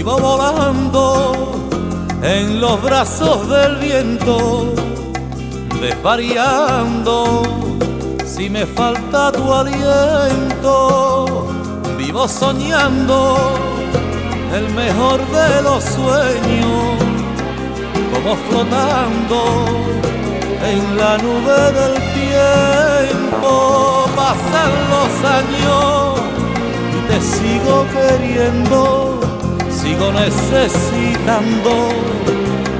Vivo volando en los brazos del viento, desvariando si me falta tu aliento. Vivo soñando el mejor de los sueños, como flotando en la nube del tiempo. Pasan los años y te sigo queriendo, sigo necesitando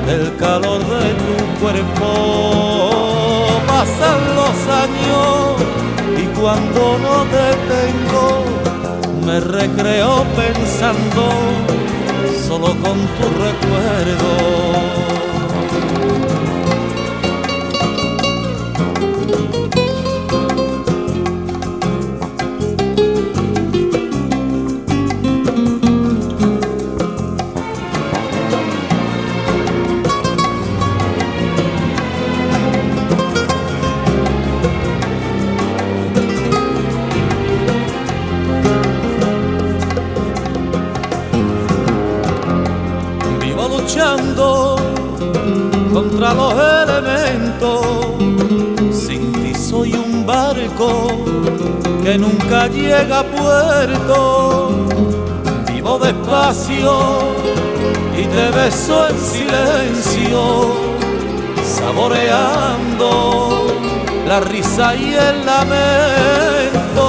el calor de tu cuerpo. Pasan los años y cuando no te tengo, me recreo pensando solo con tu recuerdo. Contra los elementos. Sin ti soy un barco que nunca llega a puerto. Vivo despacio y te beso en silencio, saboreando la risa y el lamento.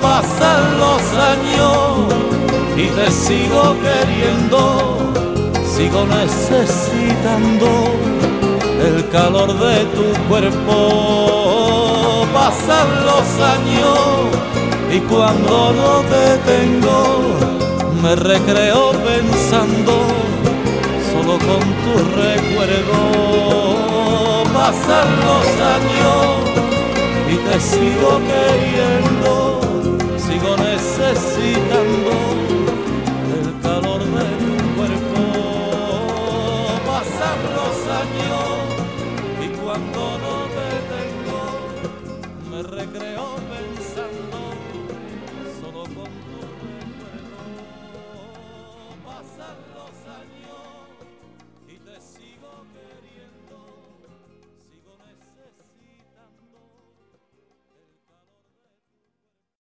Pasan los años y te sigo queriendo sigo necesitando el calor de tu cuerpo. Pasan los años y cuando no te tengo, me recreo pensando solo con tu recuerdo. Pasan los años y te sigo queriendo, y te sigo queriendo.